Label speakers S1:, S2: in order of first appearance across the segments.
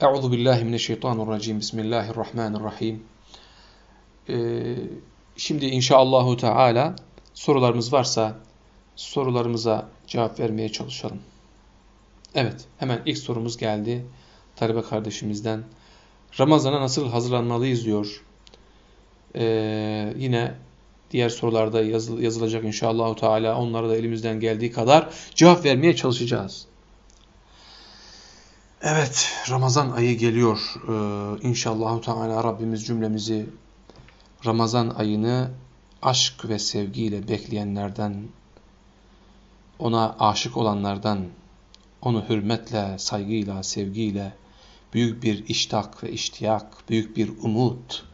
S1: Euzu billahi mineşşeytanirracim. Bismillahirrahmanirrahim. Ee, şimdi inşallahü teala sorularımız varsa sorularımıza cevap vermeye çalışalım. Evet, hemen ilk sorumuz geldi. Talebe kardeşimizden. Ramazana nasıl hazırlanmalıyız diyor. Ee, yine diğer sorularda yazıl yazılacak inşallahü teala. Onlara da elimizden geldiği kadar cevap vermeye çalışacağız. Evet, Ramazan ayı geliyor. Ee, İnşallah Teala Rabbimiz cümlemizi Ramazan ayını aşk ve sevgiyle bekleyenlerden, ona aşık olanlardan, onu hürmetle, saygıyla, sevgiyle, büyük bir iştak ve iştiyak, büyük bir umut,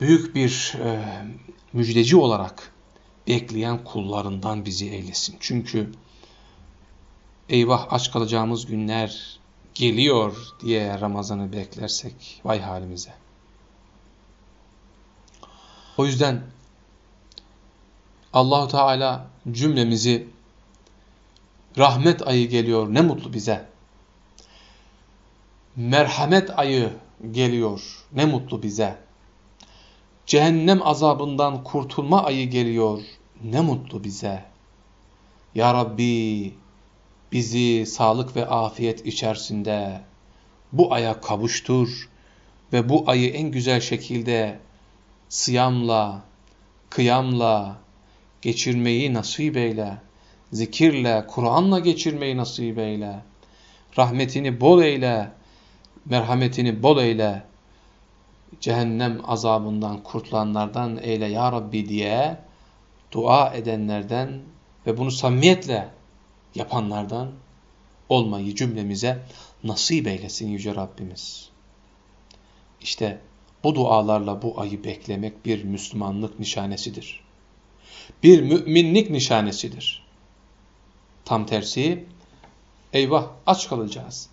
S1: büyük bir e, müjdeci olarak bekleyen kullarından bizi eylesin. Çünkü eyvah aç kalacağımız günler geliyor diye Ramazan'ı beklersek vay halimize. O yüzden Allahu Teala cümlemizi rahmet ayı geliyor ne mutlu bize. Merhamet ayı geliyor ne mutlu bize. Cehennem azabından kurtulma ayı geliyor ne mutlu bize. Ya Rabbi bizi sağlık ve afiyet içerisinde bu aya kavuştur ve bu ayı en güzel şekilde sıyamla, kıyamla geçirmeyi nasip eyle. Zikirle, Kur'an'la geçirmeyi nasip eyle. Rahmetini bol eyle, merhametini bol eyle. Cehennem azabından kurtulanlardan eyle ya Rabbi diye dua edenlerden ve bunu samimiyetle yapanlardan olmayı cümlemize nasip eylesin Yüce Rabbimiz. İşte bu dualarla bu ayı beklemek bir Müslümanlık nişanesidir. Bir müminlik nişanesidir. Tam tersi, eyvah aç kalacağız.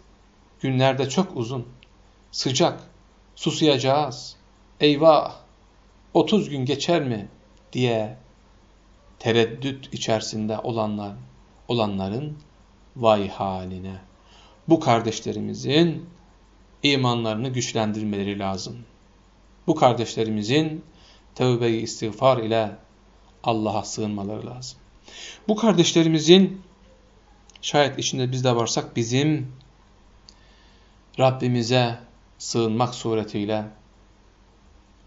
S1: Günlerde çok uzun, sıcak, susuyacağız. Eyvah 30 gün geçer mi diye tereddüt içerisinde olanlar olanların vay haline. Bu kardeşlerimizin imanlarını güçlendirmeleri lazım. Bu kardeşlerimizin tövbe-i istiğfar ile Allah'a sığınmaları lazım. Bu kardeşlerimizin şayet içinde biz de varsak bizim Rabbimize sığınmak suretiyle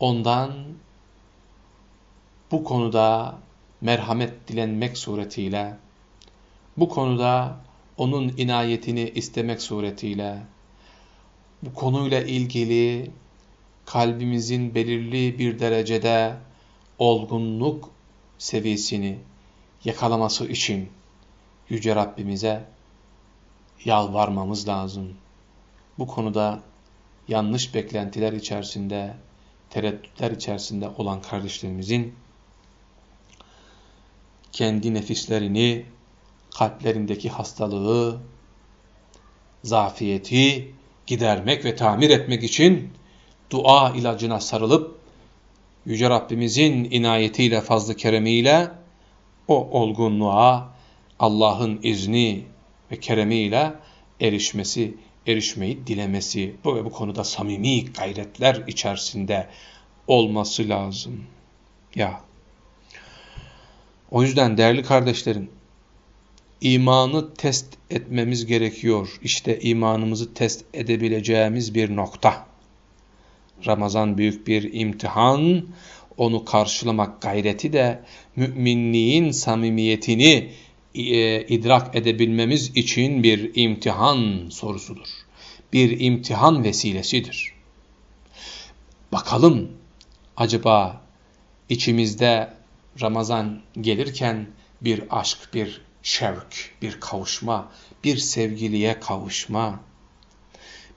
S1: ondan bu konuda merhamet dilenmek suretiyle bu konuda onun inayetini istemek suretiyle bu konuyla ilgili kalbimizin belirli bir derecede olgunluk seviyesini yakalaması için Yüce Rabbimize yalvarmamız lazım. Bu konuda yanlış beklentiler içerisinde, tereddütler içerisinde olan kardeşlerimizin kendi nefislerini kalplerindeki hastalığı, zafiyeti gidermek ve tamir etmek için dua ilacına sarılıp Yüce Rabbimizin inayetiyle, fazlı keremiyle o olgunluğa Allah'ın izni ve keremiyle erişmesi, erişmeyi dilemesi bu ve bu konuda samimi gayretler içerisinde olması lazım. Ya. O yüzden değerli kardeşlerim, imanı test etmemiz gerekiyor. İşte imanımızı test edebileceğimiz bir nokta. Ramazan büyük bir imtihan, onu karşılamak gayreti de müminliğin samimiyetini e, idrak edebilmemiz için bir imtihan sorusudur. Bir imtihan vesilesidir. Bakalım acaba içimizde Ramazan gelirken bir aşk, bir şevk, bir kavuşma, bir sevgiliye kavuşma,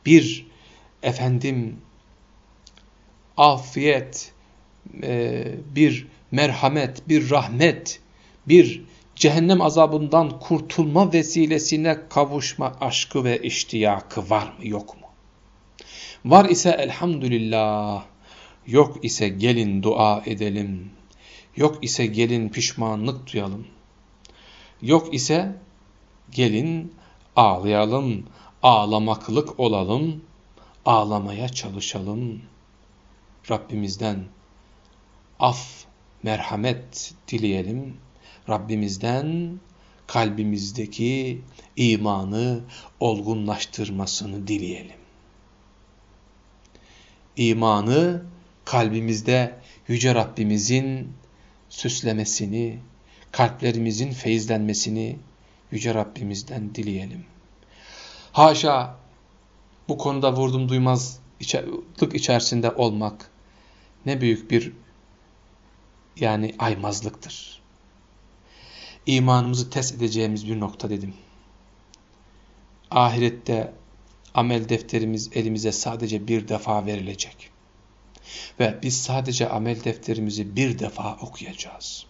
S1: bir efendim afiyet, e, bir merhamet, bir rahmet, bir cehennem azabından kurtulma vesilesine kavuşma aşkı ve iştiyakı var mı yok mu? Var ise elhamdülillah, yok ise gelin dua edelim, yok ise gelin pişmanlık duyalım. Yok ise gelin ağlayalım, ağlamaklık olalım, ağlamaya çalışalım. Rabbimizden af, merhamet dileyelim. Rabbimizden kalbimizdeki imanı olgunlaştırmasını dileyelim. İmanı kalbimizde Yüce Rabbimizin süslemesini, kalplerimizin feyizlenmesini Yüce Rabbimizden dileyelim. Haşa bu konuda vurdum duymazlık içerisinde olmak ne büyük bir yani aymazlıktır. İmanımızı test edeceğimiz bir nokta dedim. Ahirette amel defterimiz elimize sadece bir defa verilecek. Ve biz sadece amel defterimizi bir defa okuyacağız.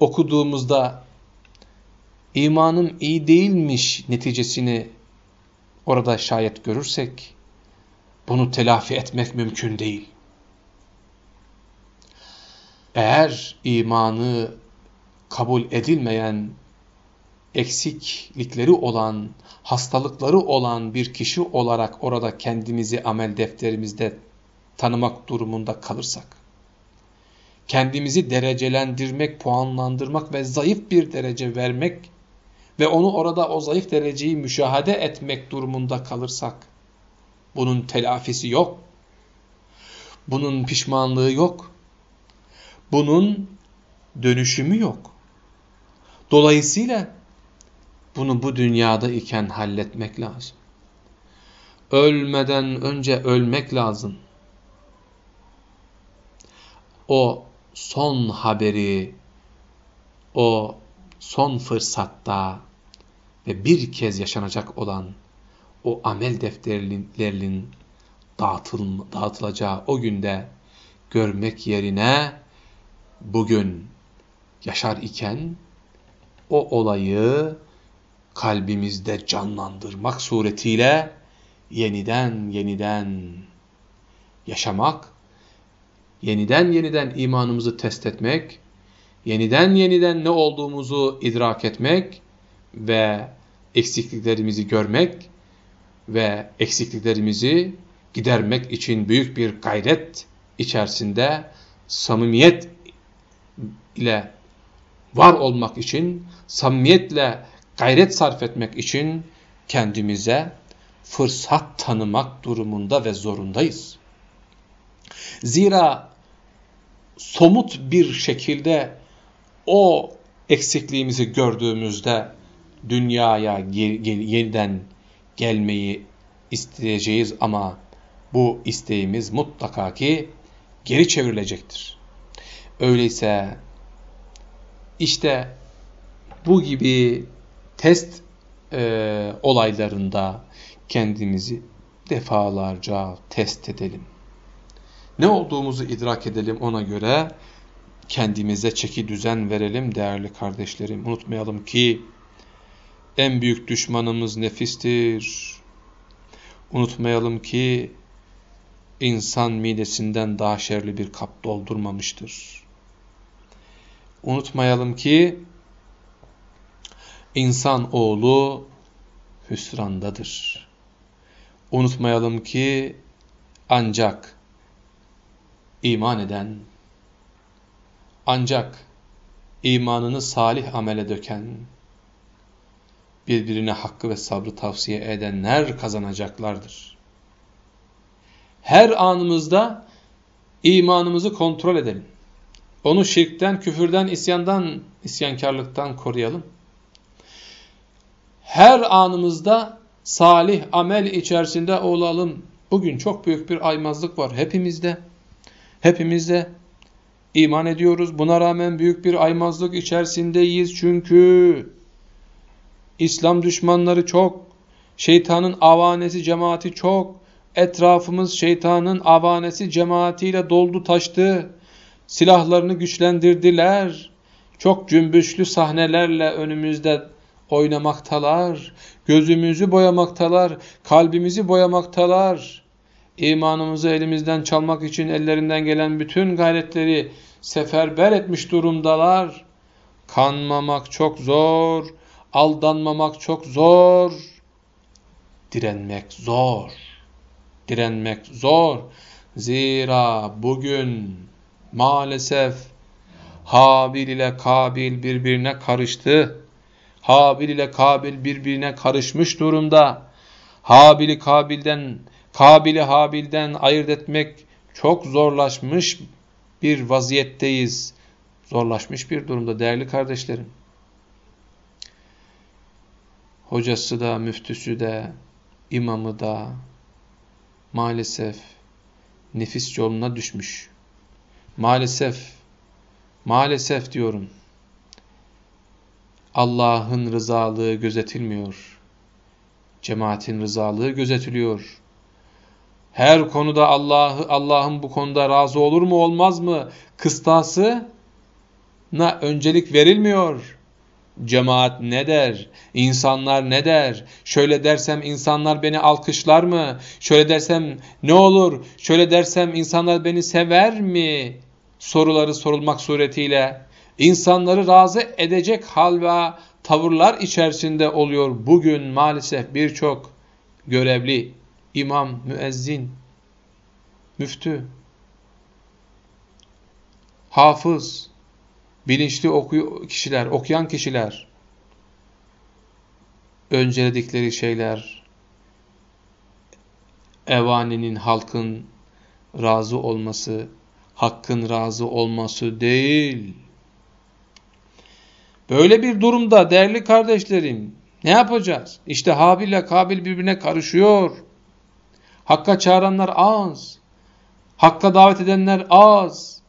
S1: Okuduğumuzda imanım iyi değilmiş neticesini orada şayet görürsek bunu telafi etmek mümkün değil. Eğer imanı kabul edilmeyen, eksiklikleri olan, hastalıkları olan bir kişi olarak orada kendimizi amel defterimizde tanımak durumunda kalırsak, kendimizi derecelendirmek, puanlandırmak ve zayıf bir derece vermek ve onu orada o zayıf dereceyi müşahede etmek durumunda kalırsak, bunun telafisi yok, bunun pişmanlığı yok, bunun dönüşümü yok. Dolayısıyla bunu bu dünyada iken halletmek lazım. Ölmeden önce ölmek lazım. O son haberi, o son fırsatta ve bir kez yaşanacak olan o amel defterlerinin dağıtılacağı o günde görmek yerine bugün yaşar iken o olayı kalbimizde canlandırmak suretiyle yeniden yeniden yaşamak, yeniden yeniden imanımızı test etmek, yeniden yeniden ne olduğumuzu idrak etmek ve eksikliklerimizi görmek ve eksikliklerimizi gidermek için büyük bir gayret içerisinde samimiyet ile var olmak için, samimiyetle gayret sarf etmek için kendimize fırsat tanımak durumunda ve zorundayız. Zira somut bir şekilde o eksikliğimizi gördüğümüzde dünyaya yeniden gelmeyi isteyeceğiz ama bu isteğimiz mutlaka ki geri çevrilecektir. Öyleyse işte bu gibi test e, olaylarında kendimizi defalarca test edelim. Ne olduğumuzu idrak edelim ona göre kendimize çeki düzen verelim değerli kardeşlerim. Unutmayalım ki en büyük düşmanımız nefistir. Unutmayalım ki insan midesinden daha şerli bir kap doldurmamıştır. Unutmayalım ki insan oğlu hüsrandadır. Unutmayalım ki ancak iman eden, ancak imanını salih amele döken, birbirine hakkı ve sabrı tavsiye edenler kazanacaklardır. Her anımızda imanımızı kontrol edelim. Onu şirkten, küfürden, isyandan, isyankarlıktan koruyalım. Her anımızda salih amel içerisinde olalım. Bugün çok büyük bir aymazlık var hepimizde. Hepimizde iman ediyoruz. Buna rağmen büyük bir aymazlık içerisindeyiz. Çünkü İslam düşmanları çok, şeytanın avanesi cemaati çok, etrafımız şeytanın avanesi cemaatiyle doldu taştı, silahlarını güçlendirdiler, çok cümbüşlü sahnelerle önümüzde oynamaktalar, gözümüzü boyamaktalar, kalbimizi boyamaktalar, imanımızı elimizden çalmak için ellerinden gelen bütün gayretleri seferber etmiş durumdalar. Kanmamak çok zor, Aldanmamak çok zor. Direnmek zor. direnmek zor. Zira bugün maalesef Habil ile Kabil birbirine karıştı. Habil ile Kabil birbirine karışmış durumda. Habil'i Kabil'den, Kabil'i Habil'den ayırt etmek çok zorlaşmış bir vaziyetteyiz. Zorlaşmış bir durumda değerli kardeşlerim. Hocası da, müftüsü de, imamı da maalesef nefis yoluna düşmüş. Maalesef, maalesef diyorum. Allah'ın rızalığı gözetilmiyor. Cemaatin rızalığı gözetiliyor. Her konuda Allah'ı Allah'ın bu konuda razı olur mu olmaz mı? Kıstası na öncelik verilmiyor. Cemaat ne der? İnsanlar ne der? Şöyle dersem insanlar beni alkışlar mı? Şöyle dersem ne olur? Şöyle dersem insanlar beni sever mi? Soruları sorulmak suretiyle insanları razı edecek hal ve tavırlar içerisinde oluyor bugün maalesef birçok görevli imam, müezzin, müftü, hafız, bilinçli okuy kişiler, okuyan kişiler önceledikleri şeyler evaninin, halkın razı olması, hakkın razı olması değil. Böyle bir durumda değerli kardeşlerim ne yapacağız? İşte Habil ile Kabil birbirine karışıyor. Hakka çağıranlar az. Hakka davet edenler az.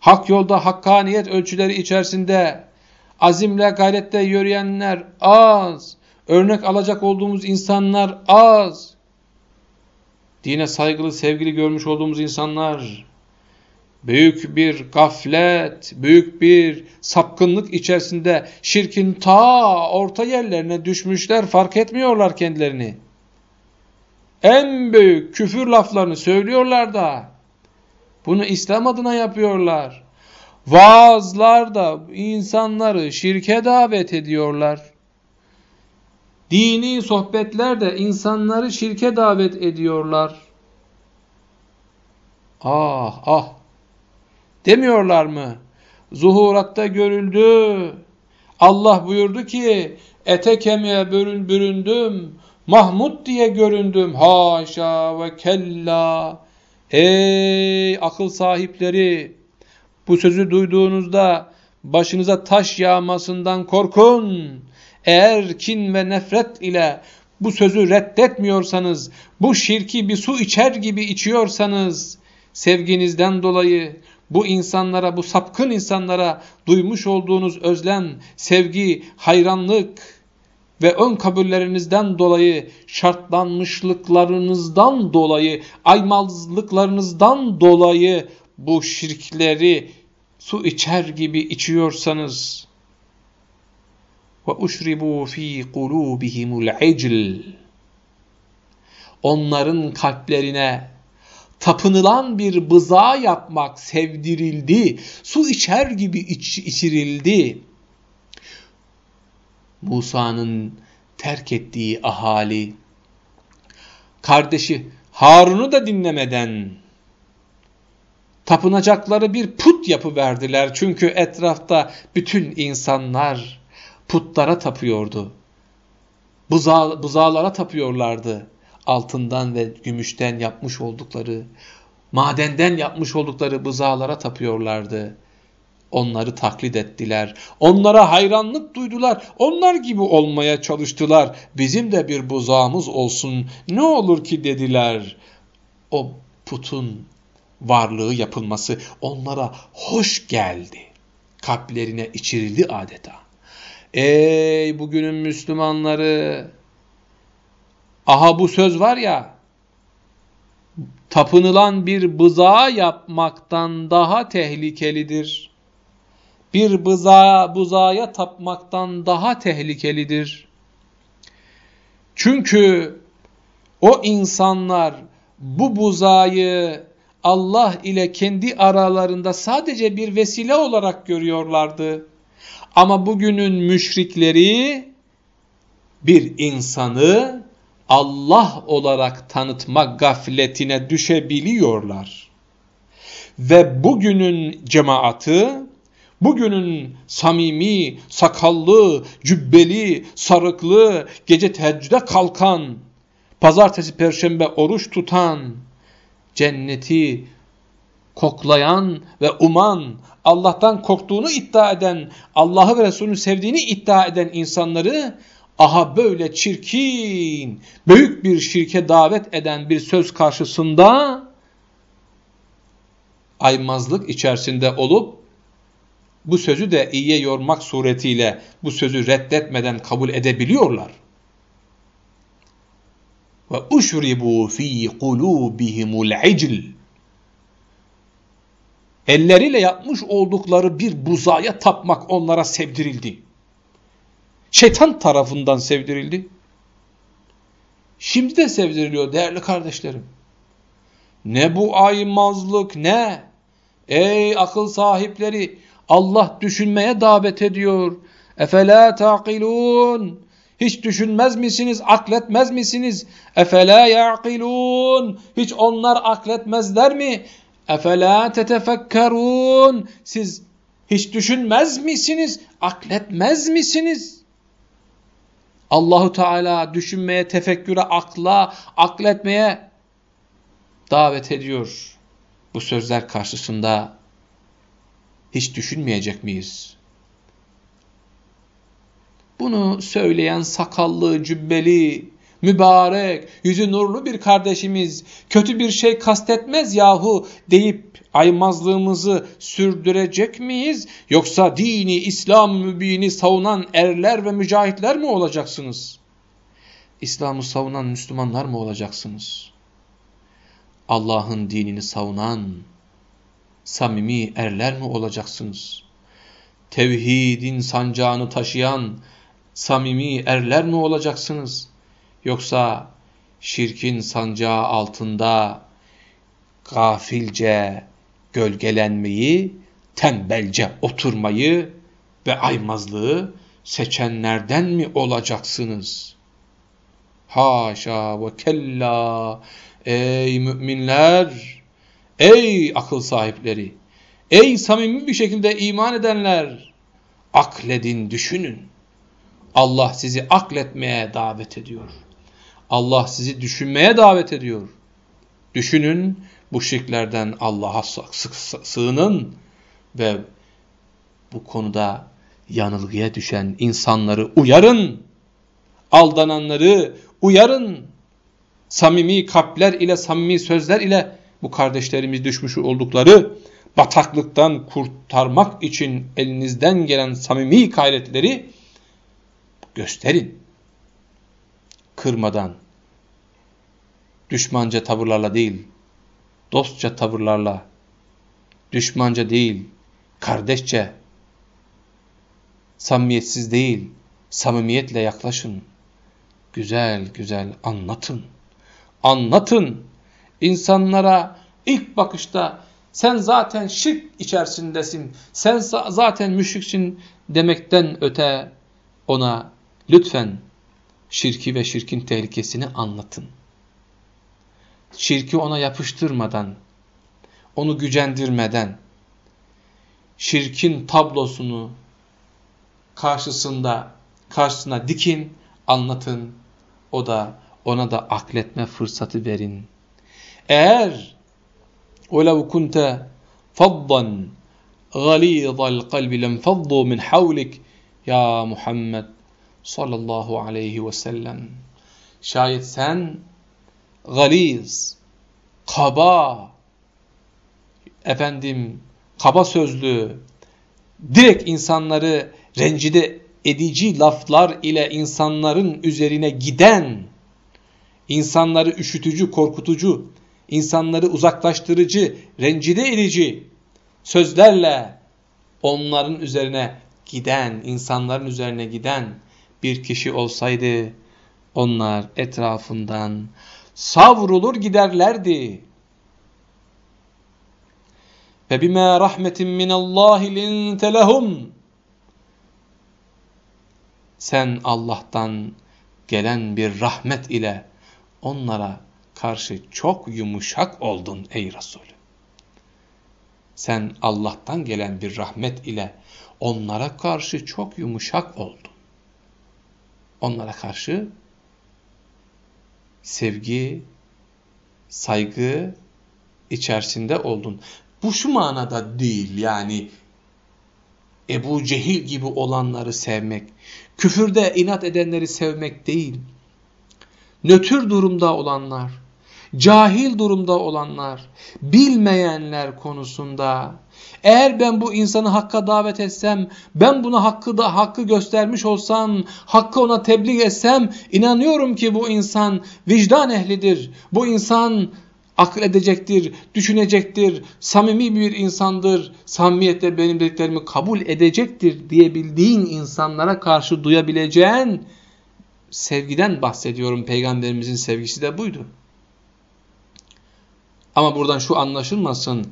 S1: Hak yolda hakkaniyet ölçüleri içerisinde azimle gayrette yürüyenler az. Örnek alacak olduğumuz insanlar az. Dine saygılı, sevgili görmüş olduğumuz insanlar büyük bir gaflet, büyük bir sapkınlık içerisinde şirkin ta orta yerlerine düşmüşler fark etmiyorlar kendilerini. En büyük küfür laflarını söylüyorlar da bunu İslam adına yapıyorlar. Vaazlar da insanları şirke davet ediyorlar. Dini sohbetler de insanları şirke davet ediyorlar. Ah ah demiyorlar mı? Zuhuratta görüldü. Allah buyurdu ki ete kemiğe bürün, büründüm. Mahmud diye göründüm. Haşa ve kella. Ey akıl sahipleri! Bu sözü duyduğunuzda başınıza taş yağmasından korkun. Eğer kin ve nefret ile bu sözü reddetmiyorsanız, bu şirki bir su içer gibi içiyorsanız, sevginizden dolayı bu insanlara, bu sapkın insanlara duymuş olduğunuz özlem, sevgi, hayranlık ve ön kabullerinizden dolayı, şartlanmışlıklarınızdan dolayı, aymazlıklarınızdan dolayı bu şirkleri su içer gibi içiyorsanız ve uşribu fi kulubihimul icl onların kalplerine tapınılan bir bıza yapmak sevdirildi. Su içer gibi iç, içirildi. Musa'nın terk ettiği ahali, kardeşi Harun'u da dinlemeden tapınacakları bir put yapı verdiler. Çünkü etrafta bütün insanlar putlara tapıyordu. Buza, buzağlara tapıyorlardı altından ve gümüşten yapmış oldukları, madenden yapmış oldukları bızağlara tapıyorlardı. Onları taklit ettiler. Onlara hayranlık duydular. Onlar gibi olmaya çalıştılar. Bizim de bir buzağımız olsun. Ne olur ki dediler. O putun varlığı yapılması onlara hoş geldi. Kalplerine içirildi adeta. Ey bugünün Müslümanları! Aha bu söz var ya, tapınılan bir bızağı yapmaktan daha tehlikelidir. Bir bızağa, buzağıya tapmaktan daha tehlikelidir. Çünkü o insanlar bu buzağı Allah ile kendi aralarında sadece bir vesile olarak görüyorlardı. Ama bugünün müşrikleri bir insanı Allah olarak tanıtma gafletine düşebiliyorlar. Ve bugünün cemaati, bugünün samimi, sakallı, cübbeli, sarıklı, gece teheccüde kalkan, pazartesi, perşembe oruç tutan, cenneti koklayan ve uman, Allah'tan korktuğunu iddia eden, Allah'ı ve Resulünü sevdiğini iddia eden insanları aha böyle çirkin, büyük bir şirke davet eden bir söz karşısında aymazlık içerisinde olup bu sözü de iyiye yormak suretiyle bu sözü reddetmeden kabul edebiliyorlar. Ve uşribu fi kulubihimul icl elleriyle yapmış oldukları bir buzaya tapmak onlara sevdirildi. Şeytan tarafından sevdirildi. Şimdi de sevdiriliyor değerli kardeşlerim. Ne bu aymazlık ne? Ey akıl sahipleri Allah düşünmeye davet ediyor. Efela taqilun. Hiç düşünmez misiniz, akletmez misiniz? Efela yaqilun. Hiç onlar akletmezler mi? Efela tetefekkerun. Siz hiç düşünmez misiniz? Akletmez misiniz? Allahu Teala düşünmeye, tefekküre, akla, akletmeye davet ediyor. Bu sözler karşısında hiç düşünmeyecek miyiz? Bunu söyleyen sakallı, cübbeli, mübarek, yüzü nurlu bir kardeşimiz kötü bir şey kastetmez yahu deyip aymazlığımızı sürdürecek miyiz? Yoksa dini, İslam mübini savunan erler ve mücahitler mi olacaksınız? İslam'ı savunan Müslümanlar mı olacaksınız? Allah'ın dinini savunan samimi erler mi olacaksınız? Tevhidin sancağını taşıyan samimi erler mi olacaksınız? Yoksa şirkin sancağı altında gafilce gölgelenmeyi, tembelce oturmayı ve aymazlığı seçenlerden mi olacaksınız? Haşa ve kella ey müminler, ey akıl sahipleri, ey samimi bir şekilde iman edenler, akledin, düşünün. Allah sizi akletmeye davet ediyor. Allah sizi düşünmeye davet ediyor. Düşünün, bu şirklerden Allah'a sığının ve bu konuda yanılgıya düşen insanları uyarın. Aldananları uyarın. Samimi kalpler ile, samimi sözler ile bu kardeşlerimiz düşmüş oldukları bataklıktan kurtarmak için elinizden gelen samimi gayretleri gösterin. Kırmadan, düşmanca tavırlarla değil, dostça tavırlarla, düşmanca değil, kardeşçe, samimiyetsiz değil, samimiyetle yaklaşın. Güzel güzel anlatın. Anlatın. İnsanlara ilk bakışta sen zaten şirk içerisindesin, sen zaten müşriksin demekten öte ona lütfen şirki ve şirkin tehlikesini anlatın şirki ona yapıştırmadan, onu gücendirmeden, şirkin tablosunu karşısında karşısına dikin, anlatın. O da ona da akletme fırsatı verin. Eğer وَلَوْ كُنْتَ فَضًّا غَلِيظَ الْقَلْبِ لَنْفَضُّوا مِنْ حَوْلِكَ Ya Muhammed sallallahu aleyhi ve sellem. Şayet sen galiz, kaba, efendim kaba sözlü, direkt insanları rencide edici laflar ile insanların üzerine giden, insanları üşütücü, korkutucu, insanları uzaklaştırıcı, rencide edici sözlerle onların üzerine giden, insanların üzerine giden bir kişi olsaydı onlar etrafından savrulur giderlerdi. Ve bima rahmetin min Allah linte. Sen Allah'tan gelen bir rahmet ile onlara karşı çok yumuşak oldun ey Resulü. Sen Allah'tan gelen bir rahmet ile onlara karşı çok yumuşak oldun. Onlara karşı sevgi, saygı içerisinde oldun. Bu şu manada değil yani Ebu Cehil gibi olanları sevmek, küfürde inat edenleri sevmek değil. Nötr durumda olanlar, cahil durumda olanlar, bilmeyenler konusunda eğer ben bu insanı hakka davet etsem, ben buna hakkı da hakkı göstermiş olsam, hakkı ona tebliğ etsem, inanıyorum ki bu insan vicdan ehlidir. Bu insan akıl edecektir, düşünecektir, samimi bir insandır, samimiyetle benim dediklerimi kabul edecektir diyebildiğin insanlara karşı duyabileceğin sevgiden bahsediyorum. Peygamberimizin sevgisi de buydu. Ama buradan şu anlaşılmasın,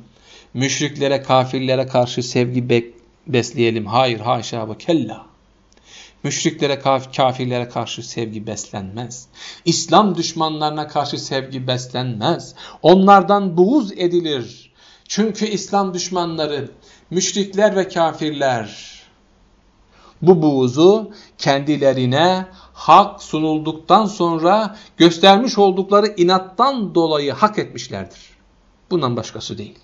S1: müşriklere, kafirlere karşı sevgi be besleyelim. Hayır, haşa ve kella. Müşriklere, kafirlere karşı sevgi beslenmez. İslam düşmanlarına karşı sevgi beslenmez. Onlardan buğuz edilir. Çünkü İslam düşmanları, müşrikler ve kafirler bu buğuzu kendilerine hak sunulduktan sonra göstermiş oldukları inattan dolayı hak etmişlerdir. Bundan başkası değil.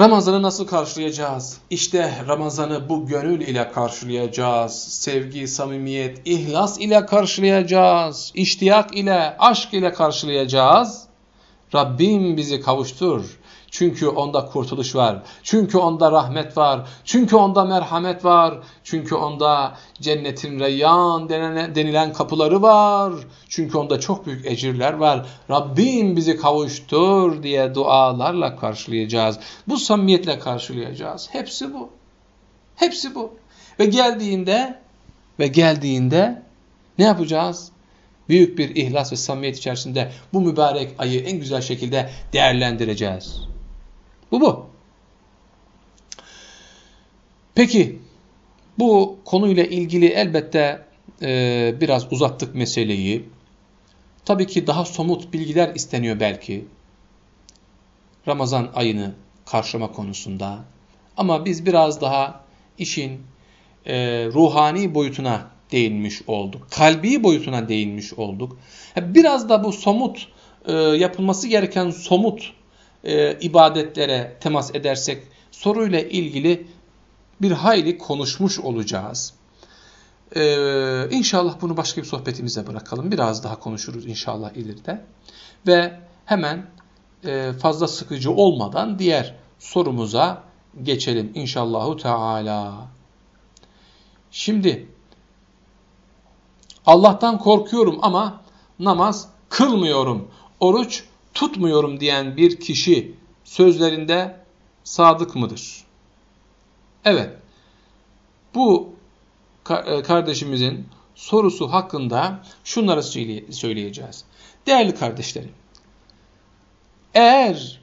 S1: Ramazan'ı nasıl karşılayacağız? İşte Ramazan'ı bu gönül ile karşılayacağız. Sevgi, samimiyet, ihlas ile karşılayacağız. İştiyak ile, aşk ile karşılayacağız. Rabbim bizi kavuştur. Çünkü onda kurtuluş var. Çünkü onda rahmet var. Çünkü onda merhamet var. Çünkü onda cennetin reyyan denilen kapıları var. Çünkü onda çok büyük ecirler var. Rabbim bizi kavuştur diye dualarla karşılayacağız. Bu samimiyetle karşılayacağız. Hepsi bu. Hepsi bu. Ve geldiğinde ve geldiğinde ne yapacağız? Büyük bir ihlas ve samimiyet içerisinde bu mübarek ayı en güzel şekilde değerlendireceğiz. Bu bu. Peki bu konuyla ilgili elbette e, biraz uzattık meseleyi. Tabii ki daha somut bilgiler isteniyor belki. Ramazan ayını karşılama konusunda. Ama biz biraz daha işin e, ruhani boyutuna değinmiş olduk. Kalbi boyutuna değinmiş olduk. Biraz da bu somut e, yapılması gereken somut e, ibadetlere temas edersek soruyla ilgili bir hayli konuşmuş olacağız. Ee, inşallah bunu başka bir sohbetimize bırakalım. Biraz daha konuşuruz inşallah ileride. Ve hemen e, fazla sıkıcı olmadan diğer sorumuza geçelim inşallahu teala. Şimdi Allah'tan korkuyorum ama namaz kılmıyorum. Oruç tutmuyorum diyen bir kişi sözlerinde sadık mıdır? Evet. Bu e, kardeşimizin sorusu hakkında şunları söyleyeceğiz. Değerli kardeşlerim, eğer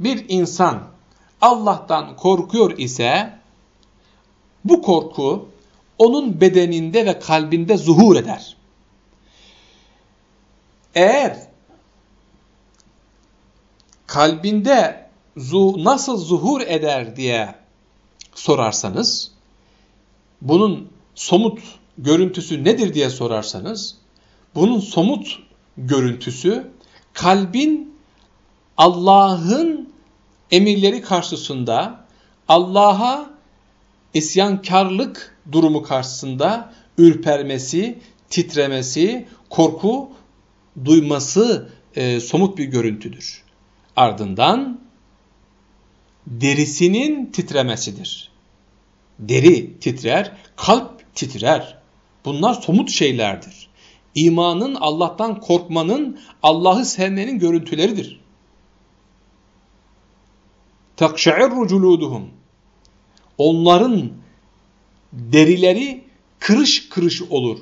S1: bir insan Allah'tan korkuyor ise bu korku onun bedeninde ve kalbinde zuhur eder. Eğer kalbinde zu, nasıl zuhur eder diye sorarsanız, bunun somut görüntüsü nedir diye sorarsanız, bunun somut görüntüsü kalbin Allah'ın emirleri karşısında Allah'a isyankarlık durumu karşısında ürpermesi, titremesi, korku duyması e, somut bir görüntüdür ardından derisinin titremesidir. Deri titrer, kalp titrer. Bunlar somut şeylerdir. İmanın, Allah'tan korkmanın, Allah'ı sevmenin görüntüleridir. تَقْشَعِرُّ جُلُودُهُمْ Onların derileri kırış kırış olur.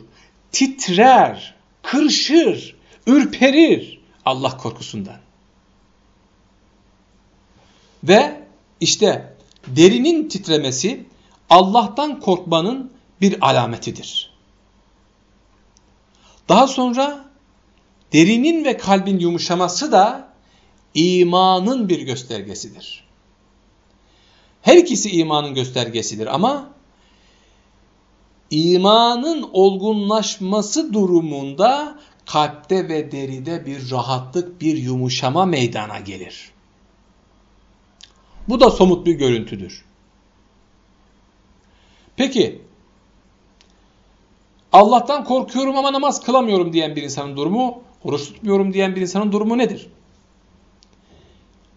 S1: Titrer, kırışır, ürperir Allah korkusundan. Ve işte derinin titremesi Allah'tan korkmanın bir alametidir. Daha sonra derinin ve kalbin yumuşaması da imanın bir göstergesidir. Her ikisi imanın göstergesidir ama imanın olgunlaşması durumunda kalpte ve deride bir rahatlık, bir yumuşama meydana gelir. Bu da somut bir görüntüdür. Peki, Allah'tan korkuyorum ama namaz kılamıyorum diyen bir insanın durumu, oruç tutmuyorum diyen bir insanın durumu nedir?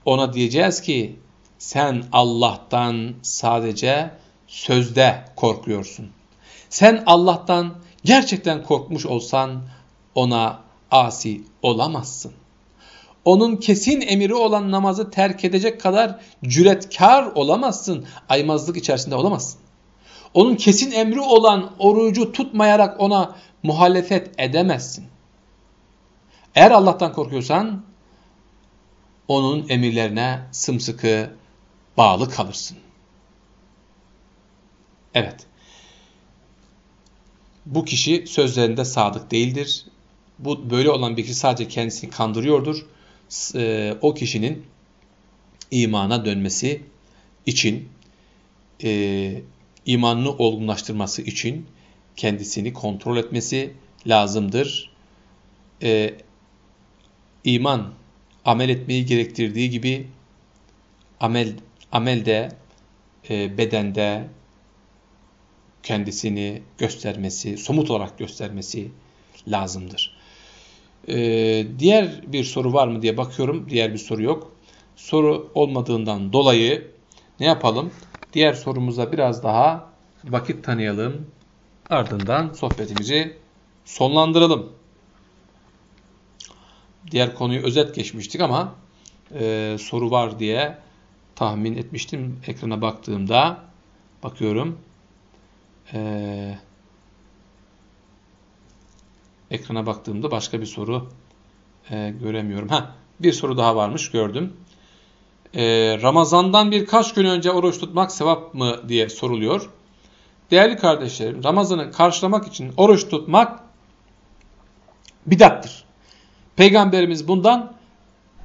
S1: Ona diyeceğiz ki, sen Allah'tan sadece sözde korkuyorsun. Sen Allah'tan gerçekten korkmuş olsan ona asi olamazsın. Onun kesin emiri olan namazı terk edecek kadar cüretkar olamazsın. Aymazlık içerisinde olamazsın. Onun kesin emri olan orucu tutmayarak ona muhalefet edemezsin. Eğer Allah'tan korkuyorsan onun emirlerine sımsıkı bağlı kalırsın. Evet. Bu kişi sözlerinde sadık değildir. Bu böyle olan bir kişi sadece kendisini kandırıyordur. E, o kişinin imana dönmesi için, e, imanını olgunlaştırması için kendisini kontrol etmesi lazımdır. E, iman amel etmeyi gerektirdiği gibi amel amelde, e, bedende kendisini göstermesi, somut olarak göstermesi lazımdır. E, diğer bir soru var mı diye bakıyorum. Diğer bir soru yok. Soru olmadığından dolayı ne yapalım? Diğer sorumuza biraz daha vakit tanıyalım. Ardından sohbetimizi sonlandıralım. Diğer konuyu özet geçmiştik ama e, soru var diye tahmin etmiştim. Ekrana baktığımda bakıyorum. Ee, ekrana baktığımda başka bir soru e, göremiyorum. Ha, bir soru daha varmış gördüm. Ee, Ramazandan birkaç gün önce oruç tutmak sevap mı diye soruluyor. Değerli kardeşlerim, Ramazan'ı karşılamak için oruç tutmak bidattır. Peygamberimiz bundan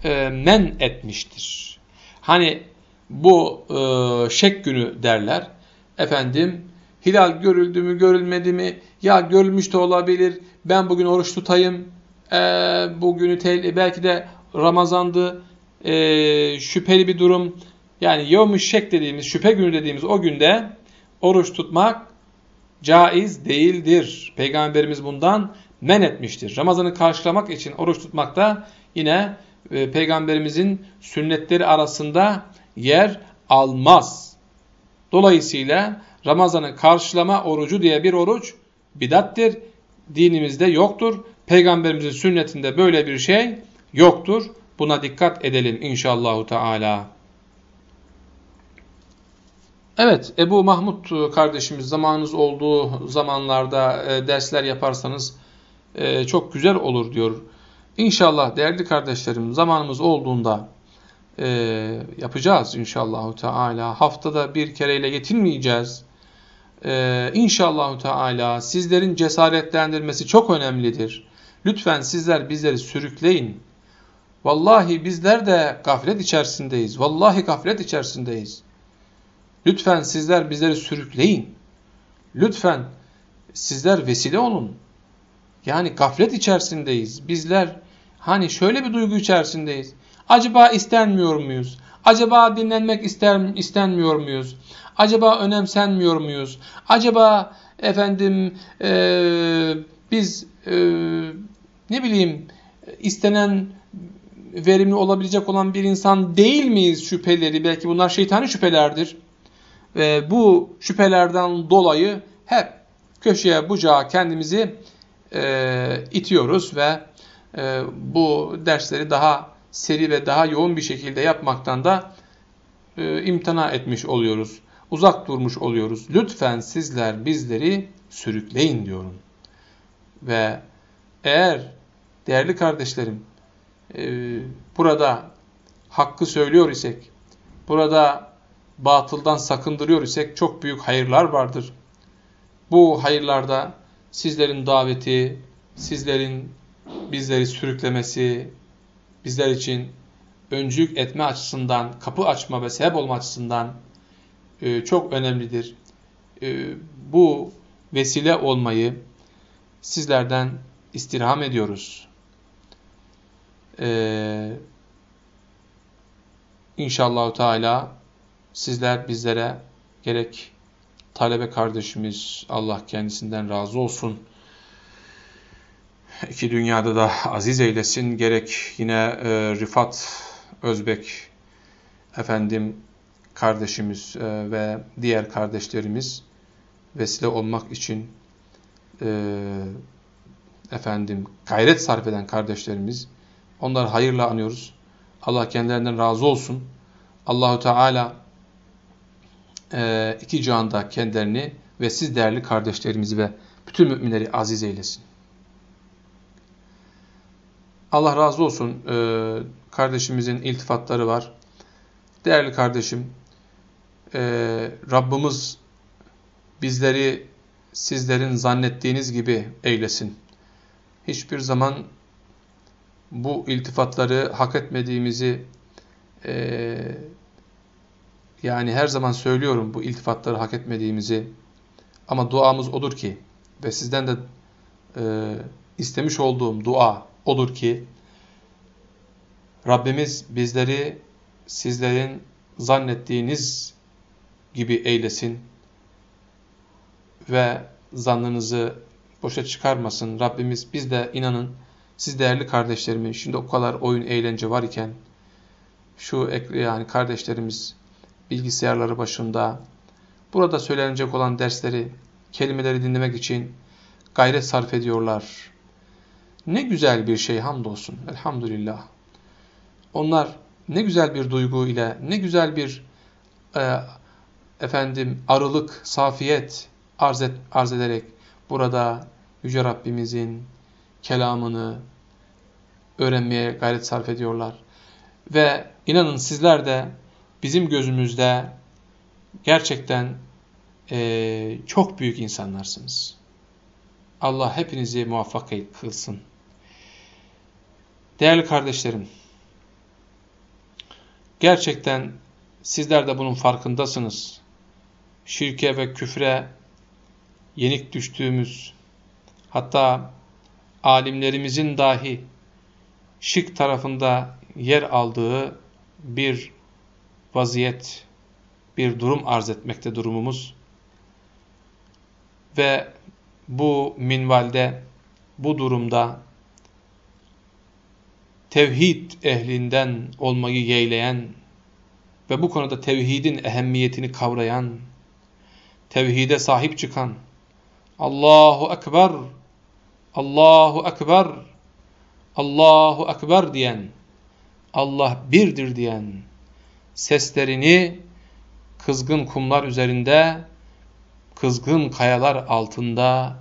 S1: e, men etmiştir. Hani bu e, şek günü derler. Efendim hilal görüldü mü görülmedi mi? Ya görülmüş de olabilir. Ben bugün oruç tutayım. E, bugünü belki de Ramazandı. E, şüpheli bir durum. Yani yevm şek dediğimiz, şüphe günü dediğimiz o günde oruç tutmak caiz değildir. Peygamberimiz bundan men etmiştir. Ramazan'ı karşılamak için oruç tutmak da yine e, Peygamberimizin sünnetleri arasında yer almaz. Dolayısıyla Ramazan'ı karşılama orucu diye bir oruç bidattir. Dinimizde yoktur. Peygamberimizin sünnetinde böyle bir şey yoktur. Buna dikkat edelim inşallahu teala. Evet Ebu Mahmud kardeşimiz zamanınız olduğu zamanlarda e, dersler yaparsanız e, çok güzel olur diyor. İnşallah değerli kardeşlerim zamanımız olduğunda e, yapacağız inşallah Teala. Haftada bir kereyle yetinmeyeceğiz. E, inşallah Teala sizlerin cesaretlendirmesi çok önemlidir. Lütfen sizler bizleri sürükleyin. Vallahi bizler de gaflet içerisindeyiz. Vallahi gaflet içerisindeyiz. Lütfen sizler bizleri sürükleyin. Lütfen sizler vesile olun. Yani gaflet içerisindeyiz. Bizler hani şöyle bir duygu içerisindeyiz. Acaba istenmiyor muyuz? Acaba dinlenmek ister, istenmiyor muyuz? Acaba önemsenmiyor muyuz? Acaba efendim e, biz e, ne bileyim istenen verimli olabilecek olan bir insan değil miyiz şüpheleri? Belki bunlar şeytani şüphelerdir. Ve bu şüphelerden dolayı hep köşeye bucağa kendimizi e, itiyoruz ve e, bu dersleri daha seri ve daha yoğun bir şekilde yapmaktan da e, imtina etmiş oluyoruz. Uzak durmuş oluyoruz. Lütfen sizler bizleri sürükleyin diyorum. Ve eğer değerli kardeşlerim e, burada hakkı söylüyor isek, burada batıldan sakındırıyor isek çok büyük hayırlar vardır. Bu hayırlarda sizlerin daveti, sizlerin bizleri sürüklemesi, bizler için öncülük etme açısından, kapı açma ve sebep olma açısından e, çok önemlidir. E, bu vesile olmayı sizlerden istirham ediyoruz. Ee, İnşallah Teala sizler bizlere gerek talebe kardeşimiz Allah kendisinden razı olsun. İki dünyada da aziz eylesin. Gerek yine e, Rifat Özbek efendim kardeşimiz e, ve diğer kardeşlerimiz vesile olmak için e, efendim gayret sarf eden kardeşlerimiz onları hayırla anıyoruz. Allah kendilerinden razı olsun. Allahu Teala e, iki cihanda kendilerini ve siz değerli kardeşlerimizi ve bütün müminleri aziz eylesin. Allah razı olsun. E, kardeşimizin iltifatları var. Değerli kardeşim, e, Rabbimiz bizleri sizlerin zannettiğiniz gibi eylesin. Hiçbir zaman bu iltifatları hak etmediğimizi e, yani her zaman söylüyorum bu iltifatları hak etmediğimizi ama duamız odur ki ve sizden de e, istemiş olduğum dua odur ki Rabbimiz bizleri sizlerin zannettiğiniz gibi eylesin ve zannınızı boşa çıkarmasın. Rabbimiz biz de inanın siz değerli kardeşlerimi şimdi o kadar oyun eğlence var iken şu yani kardeşlerimiz bilgisayarları başında burada söylenecek olan dersleri, kelimeleri dinlemek için gayret sarf ediyorlar. Ne güzel bir şey hamdolsun. Elhamdülillah. Onlar ne güzel bir duygu ile, ne güzel bir e, efendim arılık, safiyet arz, et, arz ederek burada Yüce Rabbimizin kelamını öğrenmeye gayret sarf ediyorlar. Ve inanın sizler de bizim gözümüzde gerçekten e, çok büyük insanlarsınız. Allah hepinizi muvaffak kılsın. Değerli kardeşlerim, gerçekten sizler de bunun farkındasınız. Şirke ve küfre yenik düştüğümüz, hatta alimlerimizin dahi şirk tarafında yer aldığı bir vaziyet, bir durum arz etmekte durumumuz. Ve bu minvalde, bu durumda tevhid ehlinden olmayı yeğleyen ve bu konuda tevhidin ehemmiyetini kavrayan, tevhide sahip çıkan, Allahu Ekber, Allahu Ekber, Allahu Ekber diyen, Allah birdir diyen, seslerini kızgın kumlar üzerinde, kızgın kayalar altında,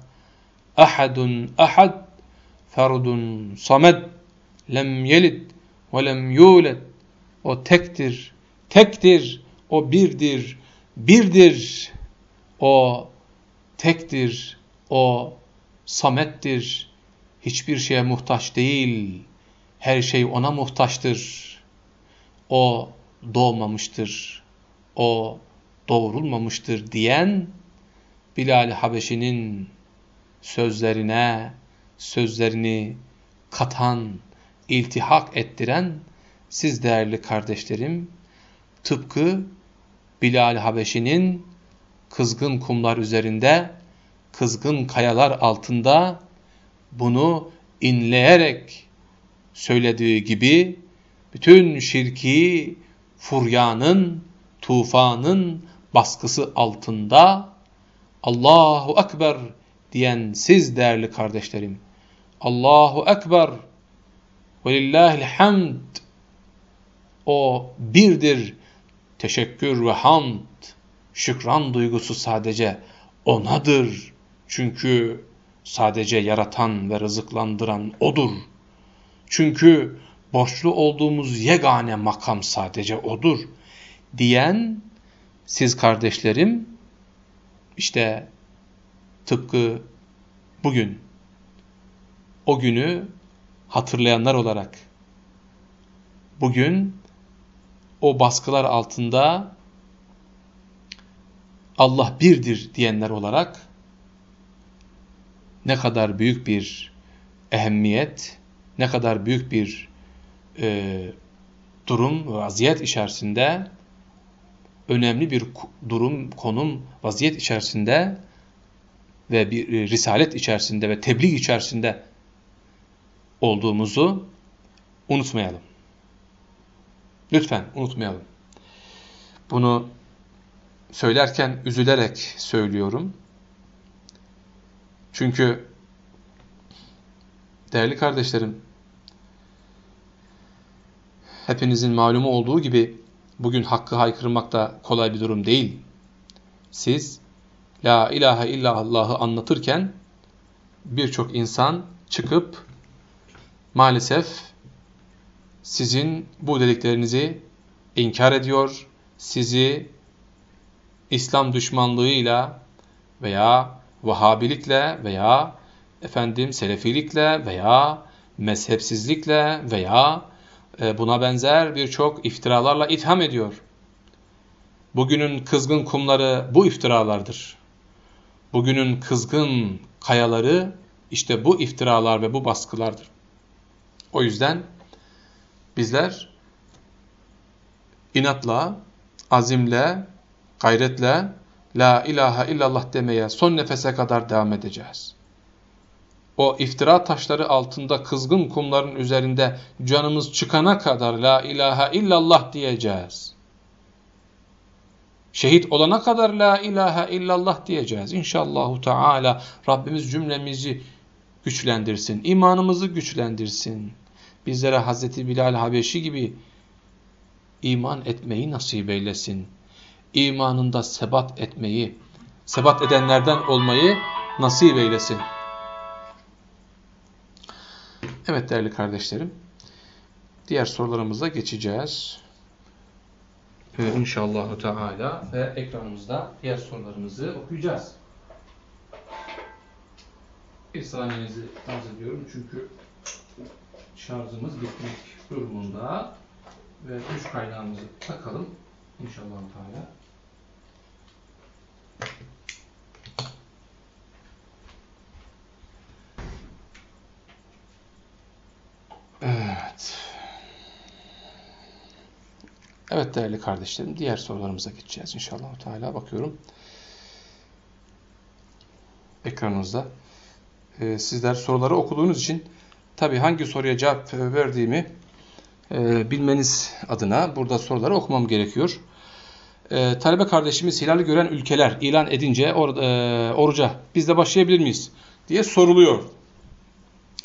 S1: ahadun ahad, ferdun samed, lem yelid ve lem yuled, o tektir, tektir, o birdir, birdir, o tektir, o samettir, hiçbir şeye muhtaç değil, her şey ona muhtaçtır. O doğmamıştır, o doğrulmamıştır diyen Bilal Habeşi'nin sözlerine, sözlerini katan, iltihak ettiren siz değerli kardeşlerim, tıpkı Bilal Habeşi'nin kızgın kumlar üzerinde, kızgın kayalar altında bunu inleyerek söylediği gibi bütün şirki furyanın, tufanın baskısı altında Allahu Ekber diyen siz değerli kardeşlerim. Allahu Ekber ve lillahil hamd o birdir. Teşekkür ve hamd, şükran duygusu sadece onadır. Çünkü sadece yaratan ve rızıklandıran odur. Çünkü borçlu olduğumuz yegane makam sadece odur diyen siz kardeşlerim işte tıpkı bugün o günü hatırlayanlar olarak. Bugün o baskılar altında Allah birdir diyenler olarak ne kadar büyük bir ehemmiyet, ne kadar büyük bir e, durum, vaziyet içerisinde, önemli bir durum, konum, vaziyet içerisinde ve bir e, risalet içerisinde ve tebliğ içerisinde olduğumuzu unutmayalım. Lütfen unutmayalım. Bunu söylerken üzülerek söylüyorum. Çünkü değerli kardeşlerim, hepinizin malumu olduğu gibi bugün hakkı haykırmak da kolay bir durum değil. Siz La ilahe illallah'ı anlatırken birçok insan çıkıp maalesef sizin bu dediklerinizi inkar ediyor, sizi İslam düşmanlığıyla veya Vahabilikle veya efendim Selefilikle veya mezhepsizlikle veya e, buna benzer birçok iftiralarla itham ediyor. Bugünün kızgın kumları bu iftiralardır. Bugünün kızgın kayaları işte bu iftiralar ve bu baskılardır. O yüzden bizler inatla, azimle, gayretle La ilahe illallah demeye son nefese kadar devam edeceğiz. O iftira taşları altında kızgın kumların üzerinde canımız çıkana kadar La ilahe illallah diyeceğiz. Şehit olana kadar La ilahe illallah diyeceğiz. İnşallahu Teala Rabbimiz cümlemizi güçlendirsin. imanımızı güçlendirsin. Bizlere Hazreti Bilal Habeşi gibi iman etmeyi nasip eylesin imanında sebat etmeyi, sebat edenlerden olmayı nasip eylesin. Evet değerli kardeşlerim, diğer sorularımıza geçeceğiz. Ee, İnşallah Teala ve ekranımızda diğer sorularımızı okuyacağız. Bir saniyenizi arz ediyorum çünkü şarjımız bitmek durumunda ve güç kaynağımızı takalım. İnşallah Teala. Evet. Evet değerli kardeşlerim, diğer sorularımıza geçeceğiz inşallah. Teala bakıyorum. Ekranınızda. Ee, sizler soruları okuduğunuz için tabi hangi soruya cevap verdiğimi e, bilmeniz adına burada soruları okumam gerekiyor. E, talebe kardeşimiz hilali gören ülkeler ilan edince or, e, oruca biz de başlayabilir miyiz diye soruluyor.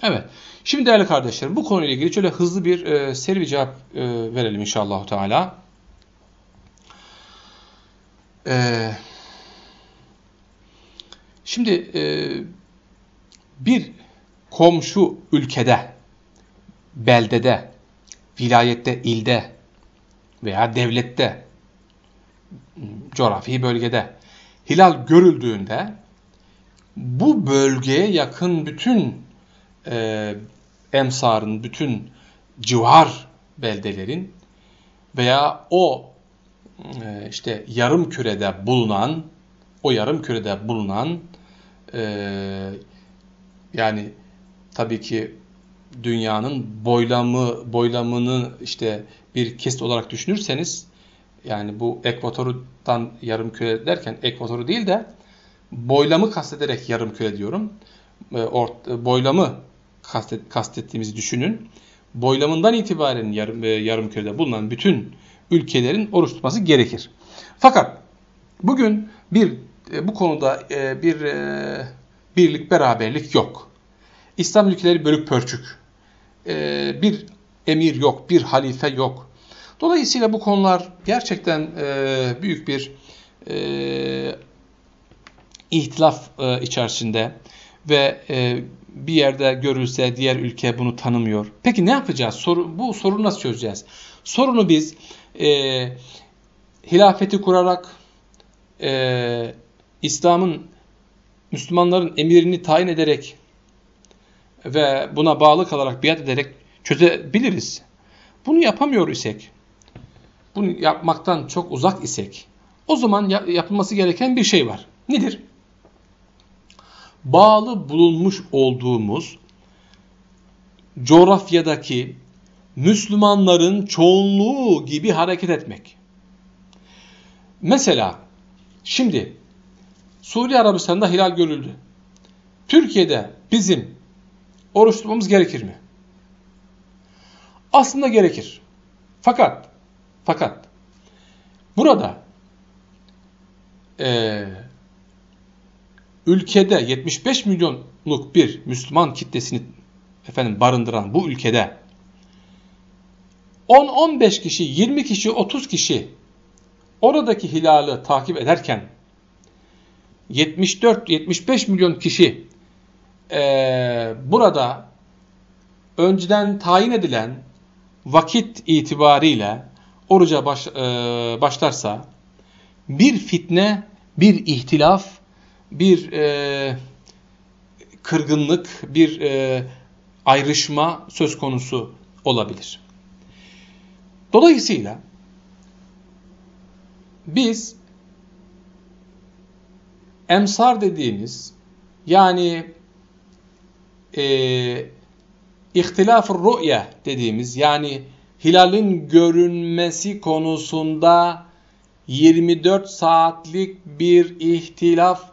S1: Evet. Şimdi değerli kardeşlerim bu konuyla ilgili şöyle hızlı bir e, seri bir cevap e, verelim inşallah Teala. E, şimdi e, bir komşu ülkede, beldede, vilayette, ilde veya devlette, coğrafi bölgede hilal görüldüğünde bu bölgeye yakın bütün e, emsarın, bütün civar beldelerin veya o e, işte yarım kürede bulunan o yarım kürede bulunan e, yani tabii ki dünyanın boylamı boylamını işte bir kesit olarak düşünürseniz yani bu ekvatordan yarım küre derken ekvatoru değil de boylamı kastederek yarım küre diyorum. E, boylamı kastet, kastettiğimizi düşünün. Boylamından itibaren yarım, e, yarım kürede bulunan bütün ülkelerin oruç tutması gerekir. Fakat bugün bir e, bu konuda e, bir birlik beraberlik yok. İslam ülkeleri bölük pörçük. E, bir emir yok, bir halife yok. Dolayısıyla bu konular gerçekten e, büyük bir e, ihtilaf e, içerisinde ve e, bir yerde görülse diğer ülke bunu tanımıyor. Peki ne yapacağız? Soru, bu sorunu nasıl çözeceğiz? Sorunu biz e, hilafeti kurarak e, İslam'ın Müslümanların emirini tayin ederek ve buna bağlı kalarak biat ederek çözebiliriz. Bunu yapamıyor isek, bunu yapmaktan çok uzak isek, o zaman yapılması gereken bir şey var. Nedir? Bağlı bulunmuş olduğumuz coğrafyadaki Müslümanların çoğunluğu gibi hareket etmek. Mesela şimdi Suudi Arabistan'da hilal görüldü. Türkiye'de bizim oruç tutmamız gerekir mi? Aslında gerekir. Fakat fakat burada e, ülkede 75 milyonluk bir Müslüman kitlesini efendim barındıran bu ülkede 10-15 kişi, 20 kişi, 30 kişi oradaki hilali takip ederken 74-75 milyon kişi e, burada önceden tayin edilen vakit itibariyle oruca baş, e, başlarsa bir fitne, bir ihtilaf, bir e, kırgınlık, bir e, ayrışma söz konusu olabilir. Dolayısıyla biz emsar dediğimiz yani e, ihtilaf-ı rü'ye dediğimiz yani hilalin görünmesi konusunda 24 saatlik bir ihtilaf